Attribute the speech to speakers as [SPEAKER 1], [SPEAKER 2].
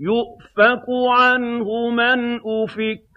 [SPEAKER 1] يُؤْفَكُ عَنْهُ مَنْ أُفِكَ